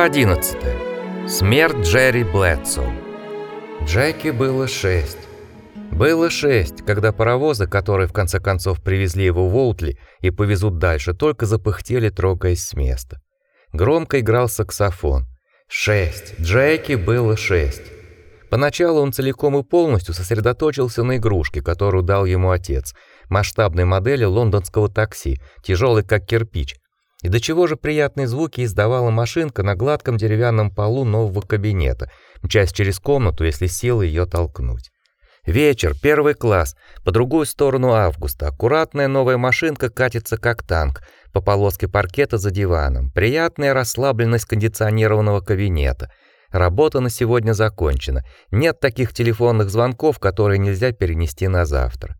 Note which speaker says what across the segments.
Speaker 1: Глава 11. Смерть Джерри Блэдсоу. Джеки было шесть. Было шесть, когда паровозы, которые в конце концов привезли его в Уолтли и повезут дальше, только запыхтели, трогаясь с места. Громко играл саксофон. Шесть. Джеки было шесть. Поначалу он целиком и полностью сосредоточился на игрушке, которую дал ему отец, масштабной модели лондонского такси, тяжелой как кирпич, и до чего же приятные звуки издавала машинка на гладком деревянном полу нового кабинета, мчась через комнату, если силы ее толкнуть. Вечер, первый класс, по другую сторону Августа. Аккуратная новая машинка катится как танк по полоске паркета за диваном. Приятная расслабленность кондиционированного кабинета. Работа на сегодня закончена. Нет таких телефонных звонков, которые нельзя перенести на завтра.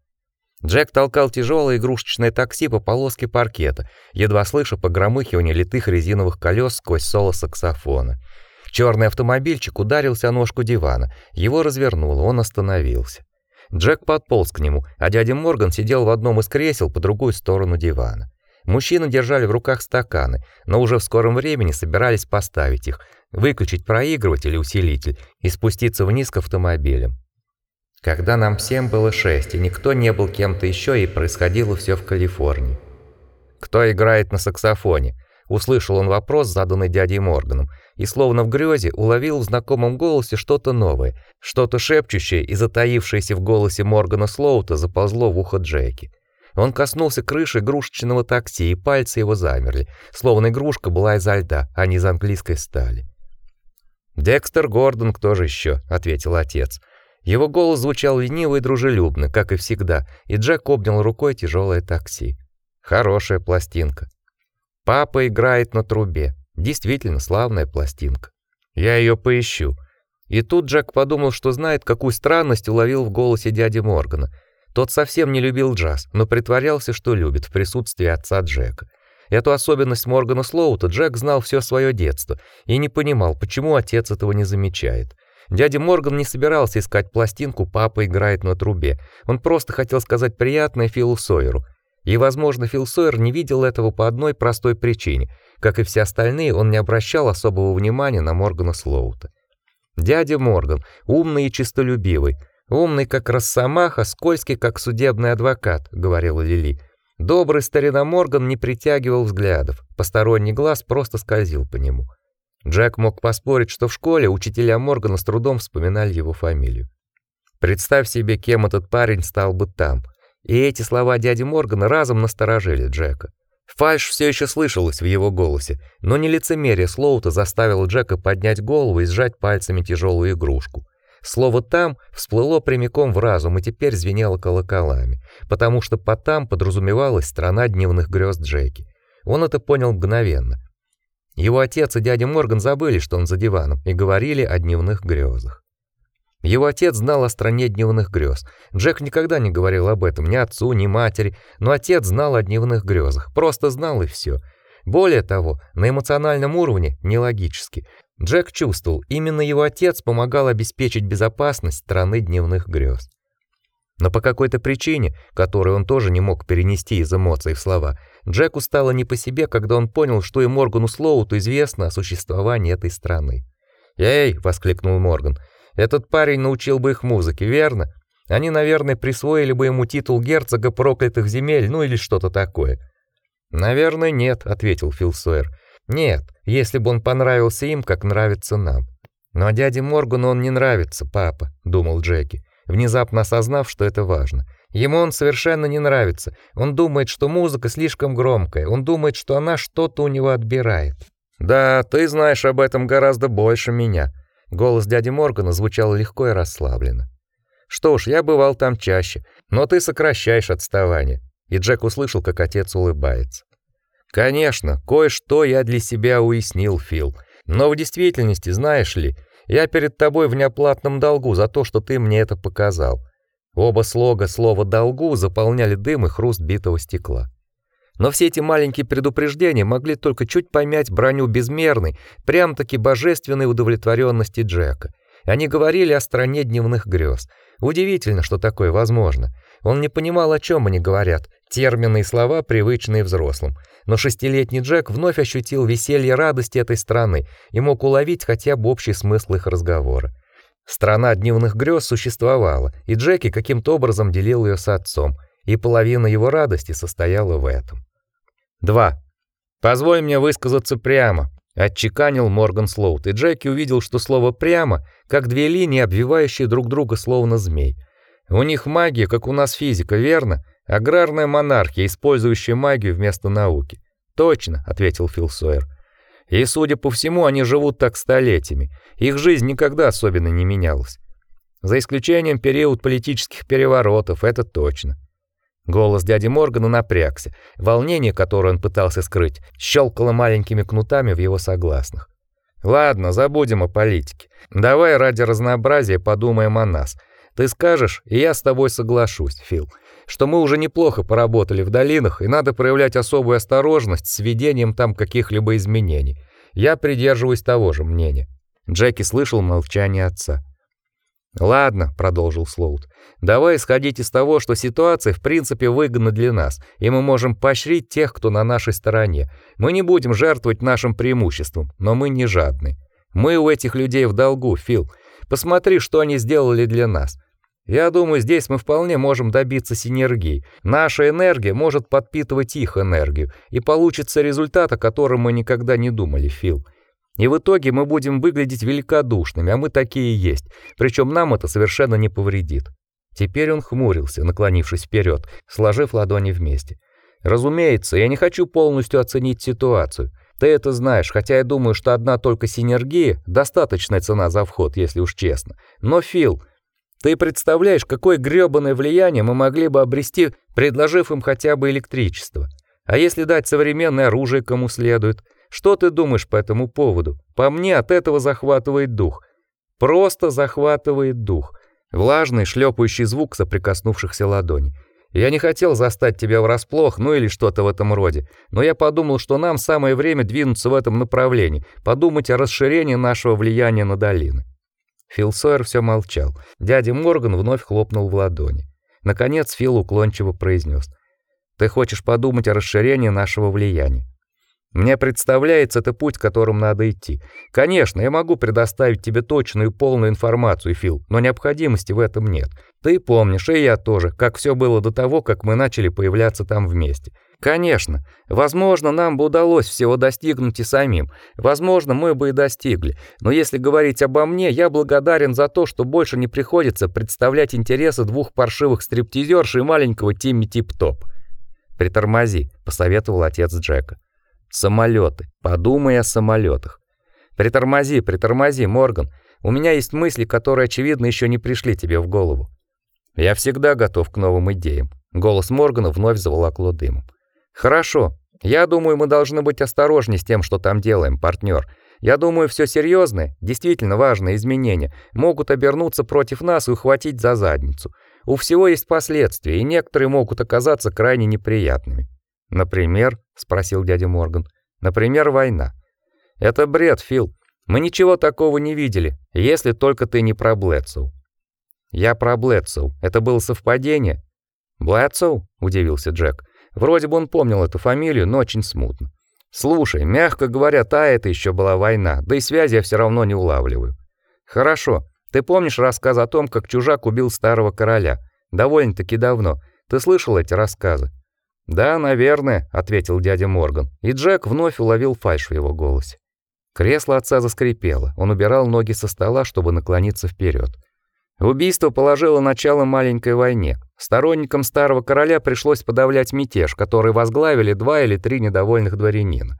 Speaker 1: Джек толкал тяжелое игрушечное такси по полоске паркета, едва слыша погромыхивание литых резиновых колес сквозь соло саксофона. Черный автомобильчик ударился о ножку дивана. Его развернуло, он остановился. Джек подполз к нему, а дядя Морган сидел в одном из кресел по другую сторону дивана. Мужчины держали в руках стаканы, но уже в скором времени собирались поставить их, выключить проигрыватель и усилитель и спуститься вниз к автомобилям. Когда нам всем было шесть, и никто не был кем-то еще, и происходило все в Калифорнии. Кто играет на саксофоне? Услышал он вопрос, заданный дядей Морганом, и словно в грезе уловил в знакомом голосе что-то новое, что-то шепчущее и затаившееся в голосе Моргана Слоута заползло в ухо Джеки. Он коснулся крыши игрушечного такси, и пальцы его замерли, словно игрушка была из льда, а не из английской стали. «Декстер Гордон, кто же еще?» — ответил отец. Его голос звучал лениво и дружелюбно, как и всегда, и Джек обнял рукой тяжелое такси. Хорошая пластинка. Папа играет на трубе. Действительно славная пластинка. Я ее поищу. И тут Джек подумал, что знает, какую странность уловил в голосе дяди Моргана. Тот совсем не любил джаз, но притворялся, что любит в присутствии отца Джека. Эту особенность Моргана Слоута Джек знал все свое детство и не понимал, почему отец этого не замечает. Дядя Морган не собирался искать пластинку «Папа играет на трубе». Он просто хотел сказать приятное Филу Сойеру. И, возможно, Фил Сойер не видел этого по одной простой причине. Как и все остальные, он не обращал особого внимания на Моргана Слоута. Дядя Морган, умный и честолюбивый, умный как росомаха, скользкий как судебный адвокат, говорила Лили. Добрый старина Морган не притягивал взглядов, посторонний глаз просто скользил по нему. Джек мог поспорить, что в школе учителя Моргана с трудом вспоминали его фамилию. Представь себе, кем этот парень стал бы там. И эти слова дяди Моргана разом насторожили Джека. Фальшь все еще слышалась в его голосе, но не лицемерие Слоута заставило Джека поднять голову и сжать пальцами тяжелую игрушку. Слово «там» всплыло прямиком в разум и теперь звенело колоколами, потому что по «там» подразумевалась страна дневных грез Джеки. Он это понял мгновенно. Его отец и дядя Морган забыли, что он за диваном, и говорили о дневных грезах. Его отец знал о стране дневных грез. Джек никогда не говорил об этом ни отцу, ни матери, но отец знал о дневных грезах, просто знал и все. Более того, на эмоциональном уровне, не логически, Джек чувствовал, именно его отец помогал обеспечить безопасность страны дневных грез. Но по какой-то причине, которую он тоже не мог перенести из эмоций в слова, Джеку стало не по себе, когда он понял, что и Моргану Слоуту известно о существовании этой страны. "Эй!" воскликнул Морган. "Этот парень научил бы их музыке, верно? Они, наверное, присвоили бы ему титул герцога проклятых земель, ну или что-то такое". "Наверное, нет", ответил Фил Сойер. "Нет, если бы он понравился им, как нравится нам". "Но дяде Моргану он не нравится, папа", думал Джеки, внезапно осознав, что это важно. Ему он совершенно не нравится. Он думает, что музыка слишком громкая. Он думает, что она что-то у него отбирает. Да, ты знаешь об этом гораздо больше меня. Голос дяди Моргана звучал легко и расслабленно. Что ж, я бывал там чаще, но ты сокращаешь отставание. И Джек услышал, как отец улыбается. Конечно, кое-что я для себя уяснил, Фил. Но в действительности, знаешь ли, я перед тобой в неоплатном долгу за то, что ты мне это показал. Оба слога слова долгу заполняли дым и хруст битого стекла. Но все эти маленькие предупреждения могли только чуть помять броню безмерной, прям-таки божественной удовлетворенности Джека. Они говорили о стране дневных грез. Удивительно, что такое возможно. Он не понимал, о чем они говорят, Термины и слова привычные взрослым, но шестилетний Джек вновь ощутил веселье радости этой страны и мог уловить хотя бы общий смысл их разговора. Страна дневных грез существовала, и Джеки каким-то образом делил ее с отцом, и половина его радости состояла в этом. 2. Позволь мне высказаться прямо, отчеканил Морган Слоут, и Джеки увидел, что слово прямо как две линии, обвивающие друг друга словно змей. У них магия, как у нас физика, верно? Аграрная монархия, использующая магию вместо науки. Точно, ответил Фил Сойер. И, судя по всему, они живут так столетиями. Их жизнь никогда особенно не менялась. За исключением период политических переворотов, это точно. Голос дяди Моргана напрягся. Волнение, которое он пытался скрыть, щелкало маленькими кнутами в его согласных. Ладно, забудем о политике. Давай ради разнообразия подумаем о нас. Ты скажешь, и я с тобой соглашусь, Фил что мы уже неплохо поработали в долинах, и надо проявлять особую осторожность с введением там каких-либо изменений. Я придерживаюсь того же мнения. Джеки слышал молчание отца. Ладно, продолжил Слоут. Давай исходить из того, что ситуация в принципе выгодна для нас, и мы можем поощрить тех, кто на нашей стороне. Мы не будем жертвовать нашим преимуществом, но мы не жадны. Мы у этих людей в долгу, Фил. Посмотри, что они сделали для нас. Я думаю, здесь мы вполне можем добиться синергии. Наша энергия может подпитывать их энергию, и получится результат, о котором мы никогда не думали, Фил. И в итоге мы будем выглядеть великодушными, а мы такие есть. Причем нам это совершенно не повредит. Теперь он хмурился, наклонившись вперед, сложив ладони вместе. Разумеется, я не хочу полностью оценить ситуацию. Ты это знаешь, хотя я думаю, что одна только синергия достаточная цена за вход, если уж честно. Но Фил, ты представляешь, какое грёбаное влияние мы могли бы обрести, предложив им хотя бы электричество? А если дать современное оружие кому следует? Что ты думаешь по этому поводу? По мне от этого захватывает дух. Просто захватывает дух. Влажный шлепающий звук соприкоснувшихся ладоней. Я не хотел застать тебя врасплох, ну или что-то в этом роде, но я подумал, что нам самое время двинуться в этом направлении, подумать о расширении нашего влияния на долины. Фил Сойер все молчал. Дядя Морган вновь хлопнул в ладони. Наконец Фил уклончиво произнес: "Ты хочешь подумать о расширении нашего влияния? Мне представляется это путь, которым надо идти. Конечно, я могу предоставить тебе точную и полную информацию, Фил, но необходимости в этом нет. Ты помнишь, и я тоже, как все было до того, как мы начали появляться там вместе. Конечно, возможно, нам бы удалось всего достигнуть и самим. Возможно, мы бы и достигли. Но если говорить обо мне, я благодарен за то, что больше не приходится представлять интересы двух паршивых стриптизерш и маленького Тимми Тип-Топ. Притормози, посоветовал отец Джека. Самолеты. Подумай о самолетах. Притормози, притормози, Морган. У меня есть мысли, которые очевидно еще не пришли тебе в голову. Я всегда готов к новым идеям. Голос Моргана вновь заволокло дымом. Хорошо. Я думаю, мы должны быть осторожнее с тем, что там делаем, партнер. Я думаю, все серьезное, действительно важные изменения могут обернуться против нас и ухватить за задницу. У всего есть последствия, и некоторые могут оказаться крайне неприятными. Например, спросил дядя Морган. Например, война. Это бред, Фил. Мы ничего такого не видели, если только ты не про Блэдсоу. Я про Блэдсоу. Это было совпадение? Блэдсоу? удивился Джек. Вроде бы он помнил эту фамилию, но очень смутно. Слушай, мягко говоря, та это еще была война, да и связи я все равно не улавливаю. Хорошо. Ты помнишь рассказ о том, как чужак убил старого короля? Довольно-таки давно. Ты слышал эти рассказы? Да, наверное, ответил дядя Морган, и Джек вновь уловил фальшь в его голосе. Кресло отца заскрипело. Он убирал ноги со стола, чтобы наклониться вперед. Убийство положило начало маленькой войне. Сторонникам старого короля пришлось подавлять мятеж, который возглавили два или три недовольных дворянина.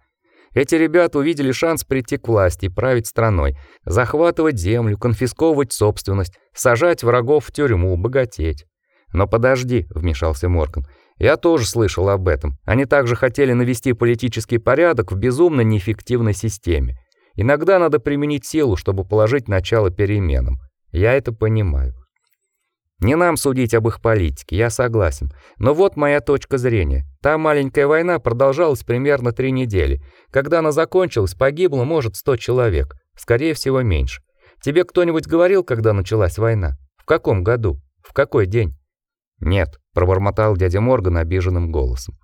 Speaker 1: Эти ребята увидели шанс прийти к власти и править страной, захватывать землю, конфисковывать собственность, сажать врагов в тюрьму, богатеть. Но подожди, вмешался Морган. Я тоже слышал об этом. Они также хотели навести политический порядок в безумно неэффективной системе. Иногда надо применить силу, чтобы положить начало переменам. Я это понимаю. Не нам судить об их политике, я согласен. Но вот моя точка зрения. Та маленькая война продолжалась примерно три недели. Когда она закончилась, погибло, может, сто человек. Скорее всего, меньше. Тебе кто-нибудь говорил, когда началась война? В каком году? В какой день? Нет, пробормотал дядя Морган обиженным голосом.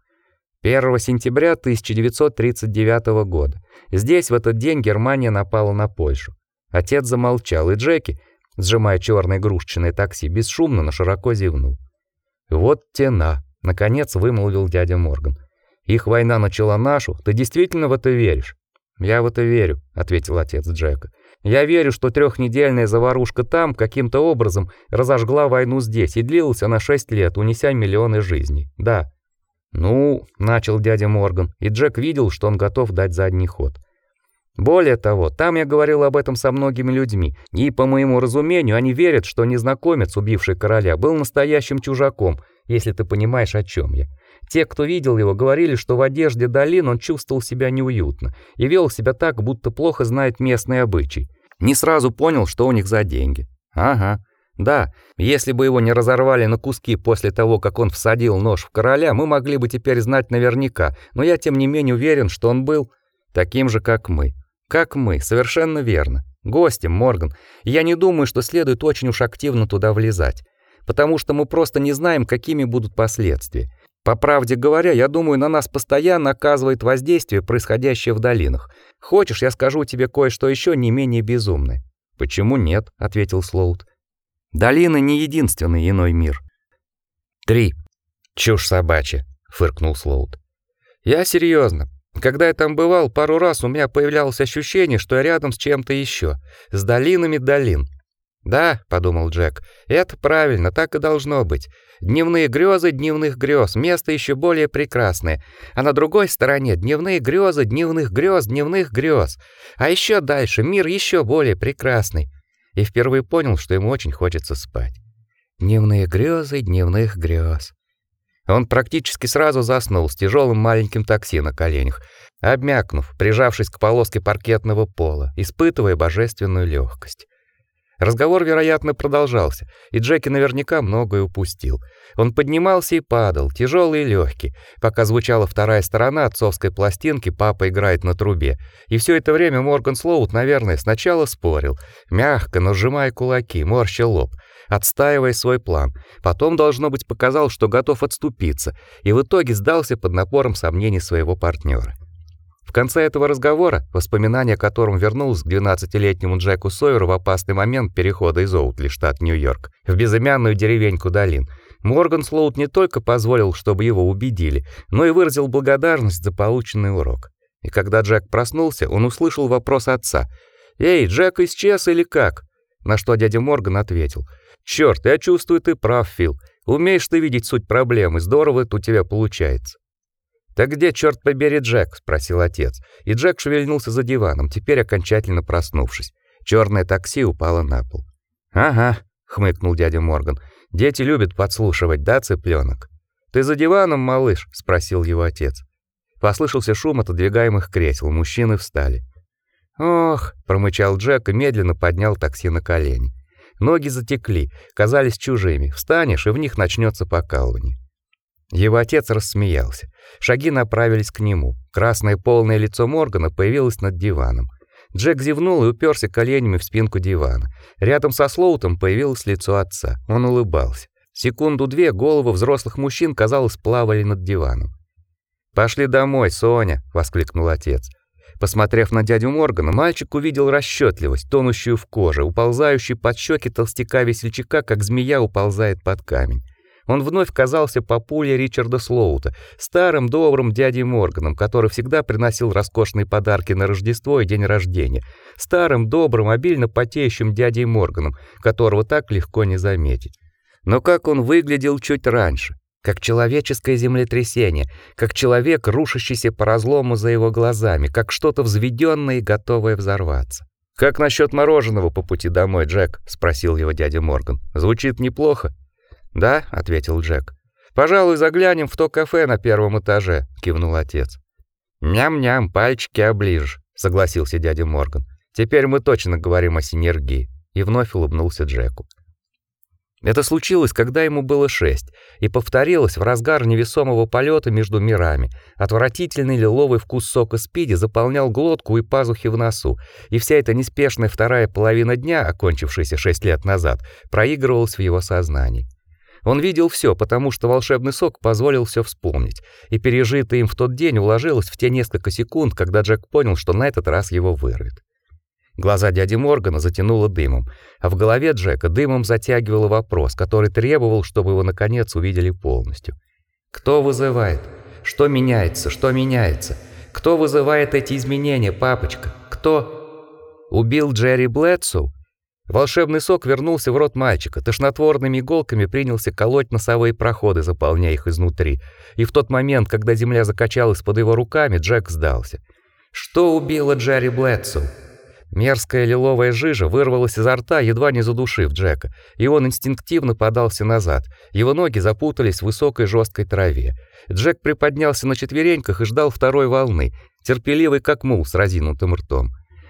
Speaker 1: 1 сентября 1939 года. Здесь в этот день Германия напала на Польшу. Отец замолчал, и Джеки, сжимая черное игрушечное такси, бесшумно, но широко зевнул. Вот тена, наконец вымолвил дядя Морган. Их война начала нашу. Ты действительно в это веришь? Я в это верю, ответил отец Джека. Я верю, что трехнедельная заварушка там каким-то образом разожгла войну здесь, и длилась она шесть лет, унеся миллионы жизней. Да. Ну, начал дядя Морган, и Джек видел, что он готов дать задний ход. Более того, там я говорил об этом со многими людьми, и по моему разумению, они верят, что незнакомец, убивший короля, был настоящим чужаком, если ты понимаешь, о чем я. Те, кто видел его, говорили, что в одежде Долин он чувствовал себя неуютно и вел себя так, будто плохо знает местные обычаи. Не сразу понял, что у них за деньги. Ага. Да, если бы его не разорвали на куски после того, как он всадил нож в короля, мы могли бы теперь знать наверняка, но я тем не менее уверен, что он был таким же, как мы. Как мы, совершенно верно. Гостем, Морган. Я не думаю, что следует очень уж активно туда влезать, потому что мы просто не знаем, какими будут последствия. По правде говоря, я думаю, на нас постоянно оказывает воздействие происходящее в долинах. Хочешь, я скажу тебе кое-что еще не менее безумное? Почему нет, ответил Слоут. Долины не единственный иной мир. Три. Чушь собачья, фыркнул Слоут. Я серьезно. Когда я там бывал, пару раз у меня появлялось ощущение, что я рядом с чем-то еще, с долинами долин. Да, подумал Джек. Это правильно, так и должно быть. Дневные грезы дневных грез, место еще более прекрасное. А на другой стороне дневные грезы дневных грез, дневных грез. А еще дальше мир еще более прекрасный. И впервые понял, что ему очень хочется спать. Дневные грезы дневных грез. Он практически сразу заснул с тяжелым маленьким такси на коленях, обмякнув, прижавшись к полоске паркетного пола, испытывая божественную легкость. Разговор, вероятно, продолжался, и Джеки наверняка многое упустил. Он поднимался и падал, тяжелый и легкий, пока звучала вторая сторона отцовской пластинки «Папа играет на трубе». И все это время Морган Слоут, наверное, сначала спорил, мягко, но сжимая кулаки, морща лоб, отстаивая свой план. Потом, должно быть, показал, что готов отступиться, и в итоге сдался под напором сомнений своего партнера. В конце этого разговора, воспоминание о котором вернулось к 12-летнему Джеку Сойеру в опасный момент перехода из Оутли, штат Нью-Йорк, в безымянную деревеньку Долин, Морган Слоут не только позволил, чтобы его убедили, но и выразил благодарность за полученный урок. И когда Джек проснулся, он услышал вопрос отца: "Эй, Джек исчез или как?" На что дядя Морган ответил: "Чёрт, я чувствую, ты прав, Фил. Умеешь ты видеть суть проблемы, здорово это у тебя получается". «Так где, черт побери, Джек?» — спросил отец. И Джек шевельнулся за диваном, теперь окончательно проснувшись. Черное такси упало на пол. «Ага», — хмыкнул дядя Морган. «Дети любят подслушивать, да, цыпленок?» «Ты за диваном, малыш?» — спросил его отец. Послышался шум отодвигаемых кресел, мужчины встали. «Ох», — промычал Джек и медленно поднял такси на колени. Ноги затекли, казались чужими. Встанешь, и в них начнется покалывание. Его отец рассмеялся. Шаги направились к нему. Красное полное лицо Моргана появилось над диваном. Джек зевнул и уперся коленями в спинку дивана. Рядом со Слоутом появилось лицо отца. Он улыбался. Секунду-две головы взрослых мужчин, казалось, плавали над диваном. «Пошли домой, Соня!» — воскликнул отец. Посмотрев на дядю Моргана, мальчик увидел расчетливость, тонущую в коже, уползающую под щеки толстяка-весельчака, как змея уползает под камень он вновь казался папулей Ричарда Слоута, старым добрым дядей Морганом, который всегда приносил роскошные подарки на Рождество и день рождения, старым добрым, обильно потеющим дядей Морганом, которого так легко не заметить. Но как он выглядел чуть раньше, как человеческое землетрясение, как человек, рушащийся по разлому за его глазами, как что-то взведенное и готовое взорваться. Как насчет мороженого по пути домой, Джек, спросил его дядя Морган. Звучит неплохо. "Да", ответил Джек. "Пожалуй, заглянем в то кафе на первом этаже", кивнул отец. "Ням-ням, пальчики оближешь", согласился дядя Морган. "Теперь мы точно говорим о синергии". И вновь улыбнулся Джеку. Это случилось, когда ему было шесть, и повторилось в разгар невесомого полета между мирами. Отвратительный лиловый вкус сока спиди заполнял глотку и пазухи в носу, и вся эта неспешная вторая половина дня, окончившаяся шесть лет назад, проигрывалась в его сознании. Он видел все, потому что волшебный сок позволил все вспомнить, и пережитое им в тот день уложилось в те несколько секунд, когда Джек понял, что на этот раз его вырвет. Глаза дяди Моргана затянуло дымом, а в голове Джека дымом затягивало вопрос, который требовал, чтобы его наконец увидели полностью. Кто вызывает? Что меняется? Что меняется? Кто вызывает эти изменения, папочка? Кто убил Джерри Блэдсоу? Волшебный сок вернулся в рот мальчика, тошнотворными иголками принялся колоть носовые проходы, заполняя их изнутри. И в тот момент, когда земля закачалась под его руками, Джек сдался. Что убило Джерри Блэдсоу? Мерзкая лиловая жижа вырвалась изо рта, едва не задушив Джека, и он инстинктивно подался назад. Его ноги запутались в высокой жесткой траве. Джек приподнялся на четвереньках и ждал второй волны, терпеливый как мул с разинутым ртом.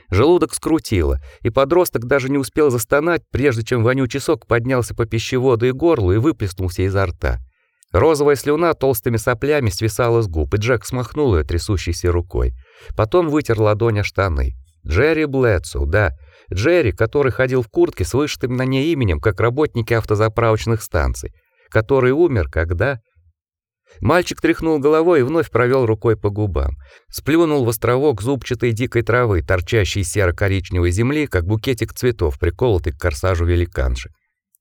Speaker 1: Желудок скрутило, и подросток даже не успел застонать, прежде чем вонючий сок поднялся по пищеводу и горлу и выплеснулся изо рта. Розовая слюна толстыми соплями свисала с губ, и Джек смахнул ее трясущейся рукой. Потом вытер ладонь о штаны. Джерри Блэдсоу, да, Джерри, который ходил в куртке с вышитым на ней именем, как работники автозаправочных станций, который умер, когда Мальчик тряхнул головой и вновь провел рукой по губам. Сплюнул в островок зубчатой дикой травы, торчащей серо-коричневой земли, как букетик цветов, приколотый к корсажу великанши.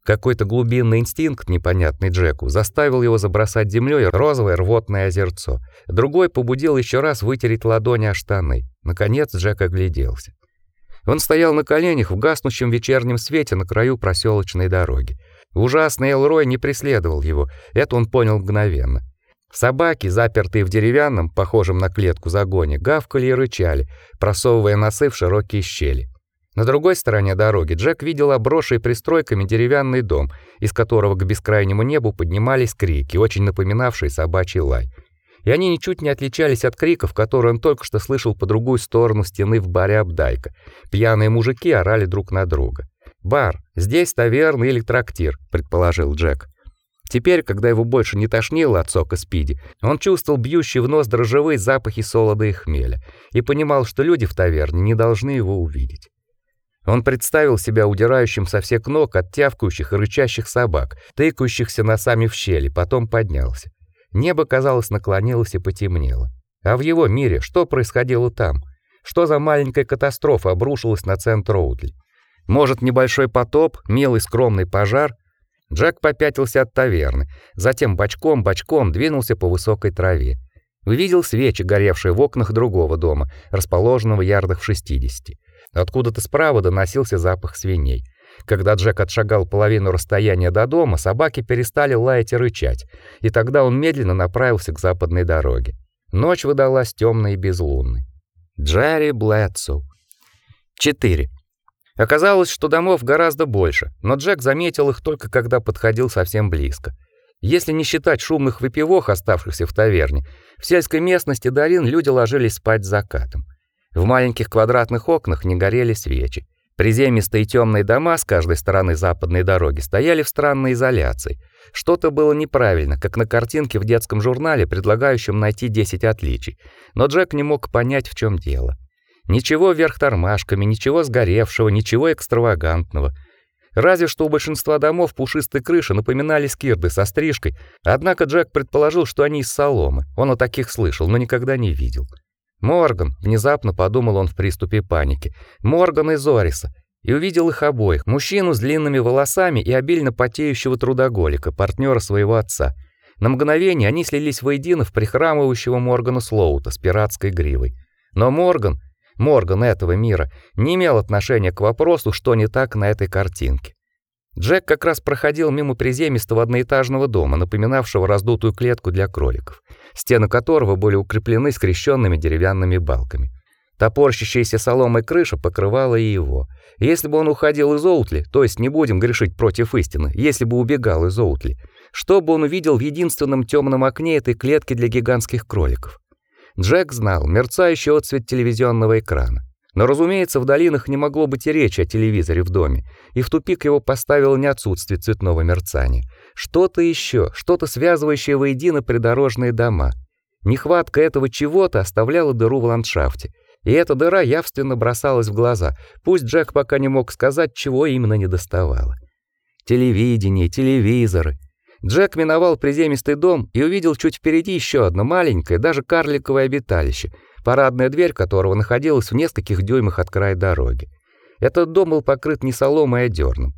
Speaker 1: Какой-то глубинный инстинкт, непонятный Джеку, заставил его забросать землей розовое рвотное озерцо. Другой побудил еще раз вытереть ладони о штаны. Наконец Джек огляделся. Он стоял на коленях в гаснущем вечернем свете на краю проселочной дороги. Ужасный Элрой не преследовал его, это он понял мгновенно. Собаки, запертые в деревянном, похожем на клетку загоне, гавкали и рычали, просовывая носы в широкие щели. На другой стороне дороги Джек видел обросший пристройками деревянный дом, из которого к бескрайнему небу поднимались крики, очень напоминавшие собачий лай. И они ничуть не отличались от криков, которые он только что слышал по другую сторону стены в баре Абдайка. Пьяные мужики орали друг на друга. Бар, здесь таверна или трактир, предположил Джек. Теперь, когда его больше не тошнило от сока спиди, он чувствовал бьющий в нос дрожжевые запахи солода и хмеля и понимал, что люди в таверне не должны его увидеть. Он представил себя удирающим со всех ног от тявкающих и рычащих собак, тыкающихся носами в щели, потом поднялся. Небо, казалось, наклонилось и потемнело. А в его мире что происходило там? Что за маленькая катастрофа обрушилась на центр Роудли? Может, небольшой потоп, милый скромный пожар — Джек попятился от таверны, затем бочком-бочком двинулся по высокой траве. Увидел свечи, горевшие в окнах другого дома, расположенного ярдах в 60. Откуда-то справа доносился запах свиней. Когда Джек отшагал половину расстояния до дома, собаки перестали лаять и рычать, и тогда он медленно направился к западной дороге. Ночь выдалась темной и безлунной. Джерри Блэдсоу. 4. Оказалось, что домов гораздо больше, но Джек заметил их только когда подходил совсем близко. Если не считать шумных выпивок, оставшихся в таверне, в сельской местности долин люди ложились спать с закатом. В маленьких квадратных окнах не горели свечи. Приземистые темные дома с каждой стороны западной дороги стояли в странной изоляции. Что-то было неправильно, как на картинке в детском журнале, предлагающем найти 10 отличий. Но Джек не мог понять, в чем дело. Ничего вверх тормашками, ничего сгоревшего, ничего экстравагантного. Разве что у большинства домов пушистые крыши напоминали скирды со стрижкой, однако Джек предположил, что они из соломы. Он о таких слышал, но никогда не видел. Морган, внезапно подумал он в приступе паники. Морган и Зориса. И увидел их обоих, мужчину с длинными волосами и обильно потеющего трудоголика, партнера своего отца. На мгновение они слились воедино в прихрамывающего Моргана Слоута с пиратской гривой. Но Морган Морган этого мира, не имел отношения к вопросу, что не так на этой картинке. Джек как раз проходил мимо приземистого одноэтажного дома, напоминавшего раздутую клетку для кроликов, стены которого были укреплены скрещенными деревянными балками. Топорщащаяся соломой крыша покрывала и его. Если бы он уходил из Оутли, то есть не будем грешить против истины, если бы убегал из Оутли, что бы он увидел в единственном темном окне этой клетки для гигантских кроликов? Джек знал мерцающий отсвет телевизионного экрана. Но, разумеется, в долинах не могло быть и речи о телевизоре в доме, и в тупик его поставило не отсутствие цветного мерцания. Что-то еще, что-то связывающее воедино придорожные дома. Нехватка этого чего-то оставляла дыру в ландшафте, и эта дыра явственно бросалась в глаза, пусть Джек пока не мог сказать, чего именно недоставало. Телевидение, телевизоры. Джек миновал приземистый дом и увидел чуть впереди еще одно маленькое, даже карликовое обиталище, парадная дверь которого находилась в нескольких дюймах от края дороги. Этот дом был покрыт не соломой, а дерном.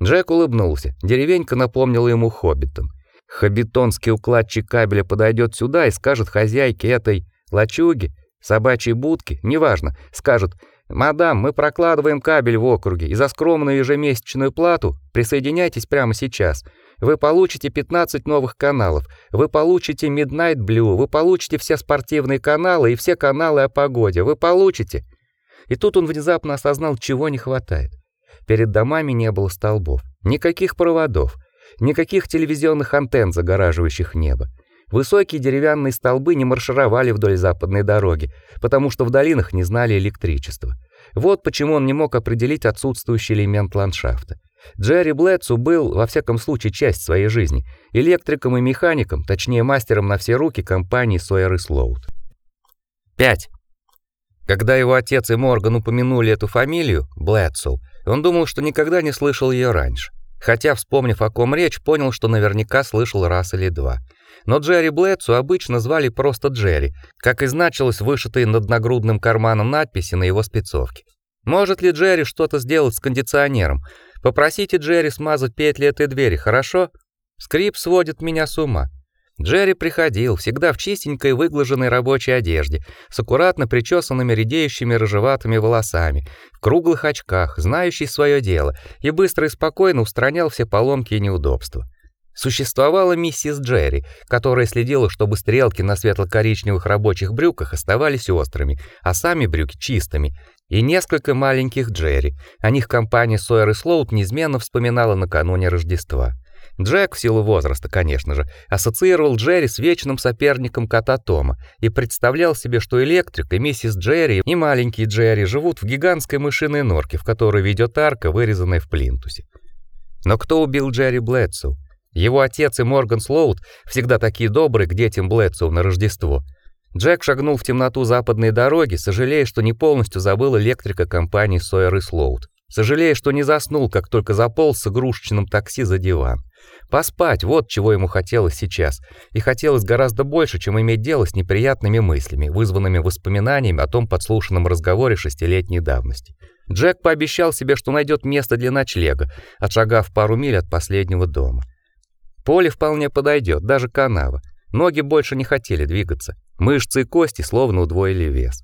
Speaker 1: Джек улыбнулся. Деревенька напомнила ему хоббитом. Хоббитонский укладчик кабеля подойдет сюда и скажет хозяйке этой лачуги, собачьей будки, неважно, скажет: "Мадам, мы прокладываем кабель в округе, и за скромную ежемесячную плату присоединяйтесь прямо сейчас. Вы получите 15 новых каналов. Вы получите Midnight Blue, вы получите все спортивные каналы и все каналы о погоде. Вы получите". И тут он внезапно осознал, чего не хватает. Перед домами не было столбов, никаких проводов, никаких телевизионных антенн, загораживающих небо. Высокие деревянные столбы не маршировали вдоль западной дороги, потому что в долинах не знали электричества. Вот почему он не мог определить отсутствующий элемент ландшафта. Джерри Блэдсу был, во всяком случае, часть своей жизни, электриком и механиком, точнее мастером на все руки компании Сойер и Слоут. 5. Когда его отец и Морган упомянули эту фамилию, Блэдсоу, он думал, что никогда не слышал ее раньше. Хотя, вспомнив, о ком речь, понял, что наверняка слышал раз или два. Но Джерри Блэдсу обычно звали просто Джерри, как и значилось вышитой над нагрудным карманом надписи на его спецовке. Может ли Джерри что-то сделать с кондиционером? Попросите Джерри смазать петли этой двери, хорошо? Скрип сводит меня с ума. Джерри приходил, всегда в чистенькой выглаженной рабочей одежде, с аккуратно причесанными редеющими рыжеватыми волосами, в круглых очках, знающий свое дело, и быстро и спокойно устранял все поломки и неудобства. Существовала миссис Джерри, которая следила, чтобы стрелки на светло-коричневых рабочих брюках оставались острыми, а сами брюки чистыми, и несколько маленьких Джерри. О них компания Сойер и Слоут неизменно вспоминала накануне Рождества. Джек в силу возраста, конечно же, ассоциировал Джерри с вечным соперником кота Тома и представлял себе, что электрик и миссис Джерри и маленький Джерри живут в гигантской мышиной норке, в которой ведет арка, вырезанная в плинтусе. Но кто убил Джерри Блэдсоу? Его отец и Морган Слоут, всегда такие добрые к детям Блэдсоу на Рождество. Джек шагнул в темноту западной дороги, сожалея, что не полностью забыл электрика компании Сойер и. Сожалея, что не заснул, как только заполз с игрушечным такси за диван. Поспать вот чего ему хотелось сейчас, и хотелось гораздо больше, чем иметь дело с неприятными мыслями, вызванными воспоминаниями о том подслушанном разговоре шестилетней давности. Джек пообещал себе, что найдет место для ночлега, отшагав пару миль от последнего дома. Поле вполне подойдет, даже канава. Ноги больше не хотели двигаться. Мышцы и кости словно удвоили вес.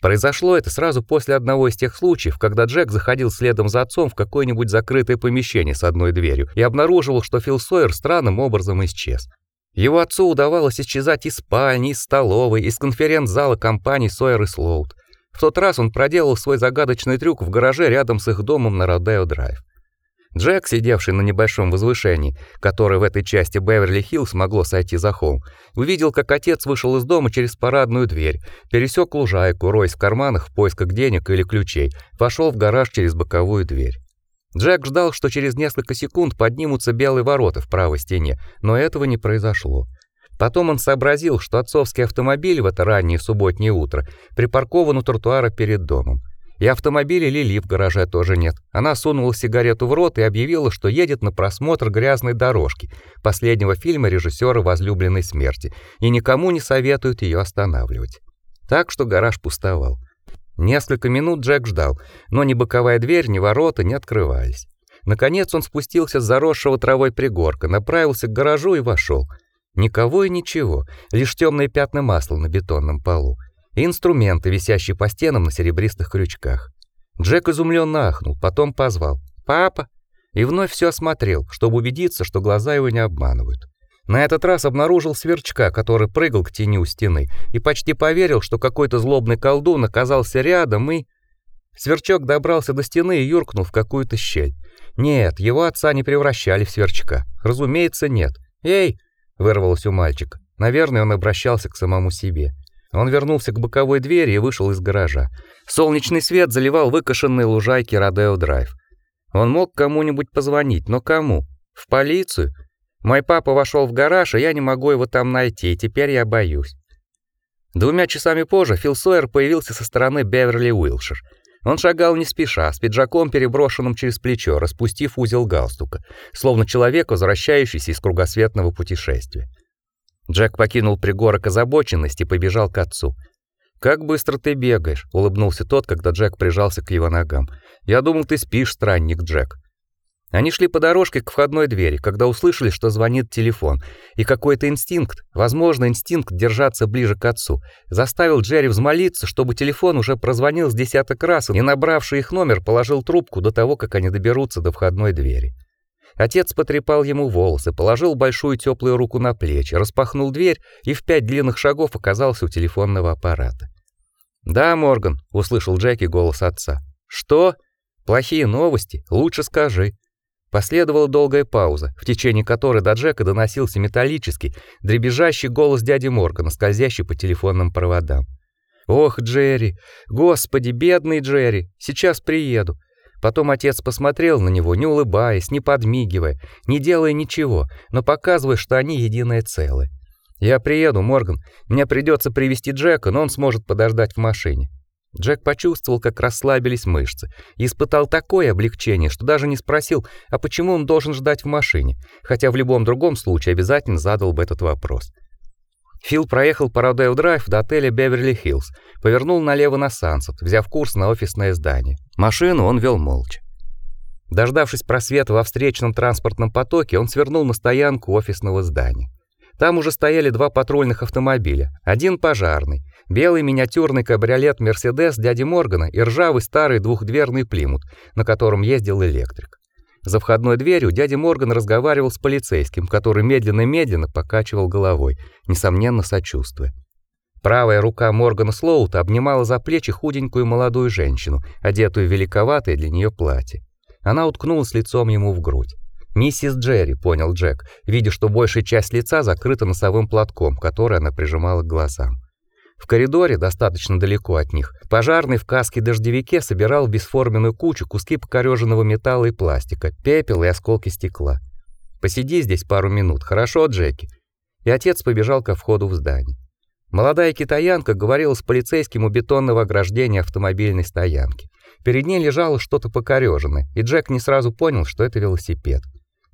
Speaker 1: Произошло это сразу после одного из тех случаев, когда Джек заходил следом за отцом в какое-нибудь закрытое помещение с одной дверью и обнаружил, что Фил Сойер странным образом исчез. Его отцу удавалось исчезать из спальни, из столовой, из конференц-зала компании Сойер и Слоут. В тот раз он проделал свой загадочный трюк в гараже рядом с их домом на Родео-драйв. Джек, сидевший на небольшом возвышении, которое в этой части Беверли-Хиллз могло сойти за холм, увидел, как отец вышел из дома через парадную дверь, пересек лужайку, роясь в карманах в поисках денег или ключей, вошел в гараж через боковую дверь. Джек ждал, что через несколько секунд поднимутся белые ворота в правой стене, но этого не произошло. Потом он сообразил, что отцовский автомобиль в это раннее субботнее утро припаркован у тротуара перед домом. И автомобиля Лили в гараже тоже нет. Она сунула сигарету в рот и объявила, что едет на просмотр «Грязной дорожки», последнего фильма режиссера «Возлюбленной смерти», и никому не советует ее останавливать. Так что гараж пустовал. Несколько минут Джек ждал, но ни боковая дверь, ни ворота не открывались. Наконец он спустился с заросшего травой пригорка, направился к гаражу и вошел. Никого и ничего, лишь темные пятна масла на бетонном полу и инструменты, висящие по стенам на серебристых крючках. Джек изумленно ахнул, потом позвал: "Папа!" и вновь все осмотрел, чтобы убедиться, что глаза его не обманывают. На этот раз обнаружил сверчка, который прыгал к тени у стены, и почти поверил, что какой-то злобный колдун оказался рядом и Сверчок добрался до стены и юркнул в какую-то щель. Нет, его отца не превращали в сверчка. Разумеется, нет. "Эй!" вырвалось у мальчика. Наверное, он обращался к самому себе. Он вернулся к боковой двери и вышел из гаража. Солнечный свет заливал выкошенные лужайки Родео-драйв. Он мог кому-нибудь позвонить, но кому? В полицию? Мой папа вошел в гараж, и я не могу его там найти, и теперь я боюсь. Двумя часами позже Фил Сойер появился со стороны Беверли-Уилшир. Он шагал не спеша, с пиджаком переброшенным через плечо, распустив узел галстука, словно человек, возвращающийся из кругосветного путешествия. Джек покинул пригорок озабоченности и побежал к отцу. Как быстро ты бегаешь, улыбнулся тот, когда Джек прижался к его ногам. Я думал, ты спишь, странник Джек. Они шли по дорожке к входной двери, когда услышали, что звонит телефон, и какой-то инстинкт, возможно, инстинкт держаться ближе к отцу, заставил Джерри взмолиться, чтобы телефон уже прозвонил с десяток раз, и набравший их номер положил трубку до того, как они доберутся до входной двери. Отец потрепал ему волосы, положил большую теплую руку на плечи, распахнул дверь и в пять длинных шагов оказался у телефонного аппарата. "Да, Морган", услышал Джеки голос отца. "Что? Плохие новости? Лучше скажи". Последовала долгая пауза, в течение которой до Джека доносился металлический, дребезжащий голос дяди Моргана, скользящий по телефонным проводам. Ох, Джерри, господи, бедный Джерри, сейчас приеду. Потом отец посмотрел на него, не улыбаясь, не подмигивая, не делая ничего, но показывая, что они единое целое. Я приеду, Морган. Мне придется привести Джека, но он сможет подождать в машине. Джек почувствовал, как расслабились мышцы, и испытал такое облегчение, что даже не спросил, а почему он должен ждать в машине, хотя в любом другом случае обязательно задал бы этот вопрос. Фил проехал по Родео-драйв до отеля Беверли-Хиллз, повернул налево на Сансет, взяв курс на офисное здание. Машину он вел молча. Дождавшись просвета во встречном транспортном потоке, он свернул на стоянку офисного здания. Там уже стояли два патрульных автомобиля, один пожарный, белый миниатюрный кабриолет Mercedes дяди Моргана и ржавый старый двухдверный Плимут, на котором ездил электрик. За входной дверью дядя Морган разговаривал с полицейским, который медленно-медленно покачивал головой, несомненно сочувствуя. Правая рука Моргана Слоута обнимала за плечи худенькую молодую женщину, одетую в великоватое для нее платье. Она уткнулась лицом ему в грудь. Миссис Джерри, понял Джек, видя, что большая часть лица закрыта носовым платком, который она прижимала к глазам. В коридоре, достаточно далеко от них, пожарный в каске-дождевике собирал в бесформенную кучу куски покореженного металла и пластика, пепел и осколки стекла. «Посиди здесь пару минут, хорошо, Джеки?» И отец побежал ко входу в здание. Молодая китаянка говорила с полицейским у бетонного ограждения автомобильной стоянки. Перед ней лежало что-то покореженное, и Джек не сразу понял, что это велосипед.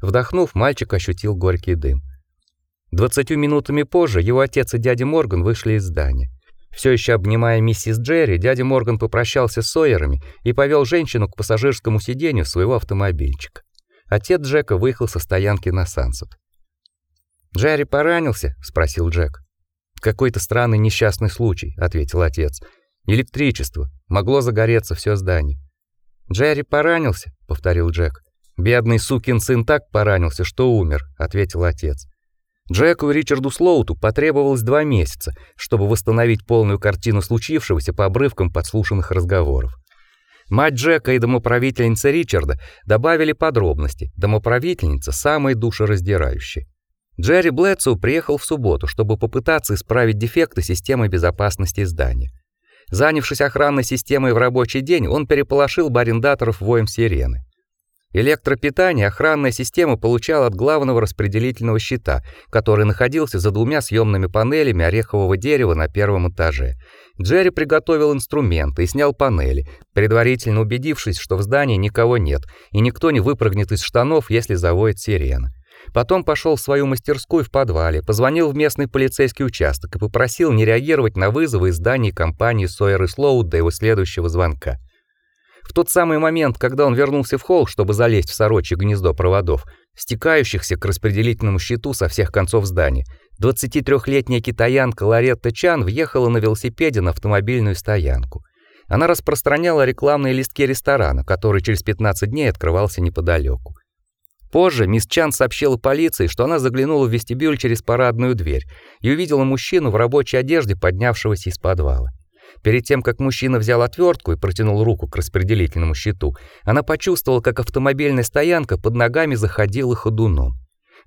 Speaker 1: Вдохнув, мальчик ощутил горький дым. Двадцатью минутами позже его отец и дядя Морган вышли из здания. Все еще обнимая миссис Джерри, дядя Морган попрощался с Сойерами и повел женщину к пассажирскому сиденью своего автомобильчика. Отец Джека выехал со стоянки на Сансет. «Джерри поранился?» — спросил Джек. «Какой-то странный несчастный случай», — ответил отец. «Электричество. Могло загореться все здание». «Джерри поранился?» — повторил Джек. «Бедный сукин сын так поранился, что умер», — ответил отец. Джеку и Ричарду Слоуту потребовалось два месяца, чтобы восстановить полную картину случившегося по обрывкам подслушанных разговоров. Мать Джека и домоправительница Ричарда добавили подробности. Домоправительница самая душераздирающая. Джерри Блэдсоу приехал в субботу, чтобы попытаться исправить дефекты системы безопасности здания. Занявшись охранной системой в рабочий день, он переполошил бы арендаторов воем сирены. Электропитание охранная система получала от главного распределительного щита, который находился за двумя съемными панелями орехового дерева на первом этаже. Джерри приготовил инструменты и снял панели, предварительно убедившись, что в здании никого нет и никто не выпрыгнет из штанов, если завоет сирена. Потом пошел в свою мастерскую в подвале, позвонил в местный полицейский участок и попросил не реагировать на вызовы из здания компании Сойер и до его следующего звонка. В тот самый момент, когда он вернулся в холл, чтобы залезть в сорочье гнездо проводов, стекающихся к распределительному щиту со всех концов здания, 23-летняя китаянка Ларетта Чан въехала на велосипеде на автомобильную стоянку. Она распространяла рекламные листки ресторана, который через 15 дней открывался неподалеку. Позже мисс Чан сообщила полиции, что она заглянула в вестибюль через парадную дверь и увидела мужчину в рабочей одежде, поднявшегося из подвала. Перед тем, как мужчина взял отвертку и протянул руку к распределительному щиту, она почувствовала, как автомобильная стоянка под ногами заходила ходуном.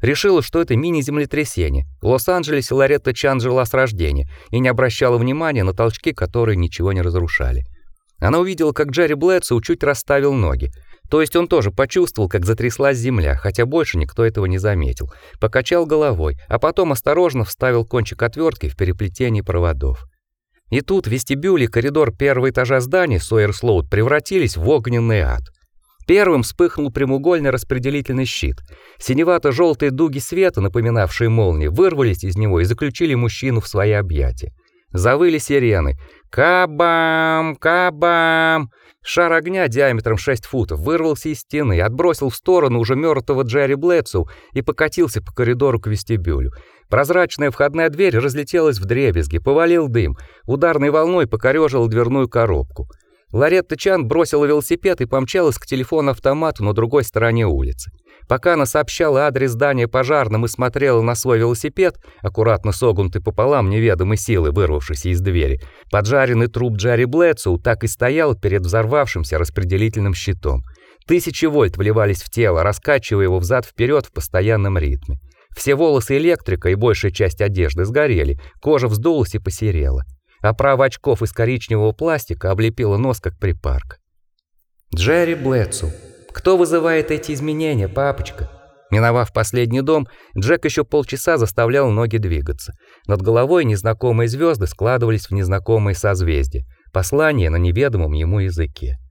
Speaker 1: Решила, что это мини-землетрясение. В Лос-Анджелесе Лоретта Чан жила с рождения и не обращала внимания на толчки, которые ничего не разрушали. Она увидела, как Джерри Блэдсоу чуть расставил ноги. То есть он тоже почувствовал, как затряслась земля, хотя больше никто этого не заметил. Покачал головой, а потом осторожно вставил кончик отвертки в переплетение проводов. И тут вестибюль и коридор первого этажа здания Сойерслоуд превратились в огненный ад. Первым вспыхнул прямоугольный распределительный щит. синевато желтые дуги света, напоминавшие молнии, вырвались из него и заключили мужчину в свои объятия. Завыли сирены. Кабам! Кабам! Шар огня диаметром 6 футов вырвался из стены, отбросил в сторону уже мертвого Джерри Блэдсоу и покатился по коридору к вестибюлю. Прозрачная входная дверь разлетелась вдребезги, повалил дым, ударной волной покорёжил дверную коробку. Ларетта Чан бросила велосипед и помчалась к телефону-автомату на другой стороне улицы. Пока она сообщала адрес здания пожарным и смотрела на свой велосипед, аккуратно согнутый пополам неведомой силы, вырвавшейся из двери, поджаренный труп Джарри Блэдсоу так и стоял перед взорвавшимся распределительным щитом. Тысячи вольт вливались в тело, раскачивая его взад вперед в постоянном ритме. Все волосы электрика и большая часть одежды сгорели, кожа вздулась и посерела. Оправа очков из коричневого пластика облепила нос как припарк. Джерри Блэдсоу кто вызывает эти изменения, папочка? Миновав последний дом, Джек еще полчаса заставлял ноги двигаться. Над головой незнакомые звезды складывались в незнакомые созвездия, послания на неведомом ему языке.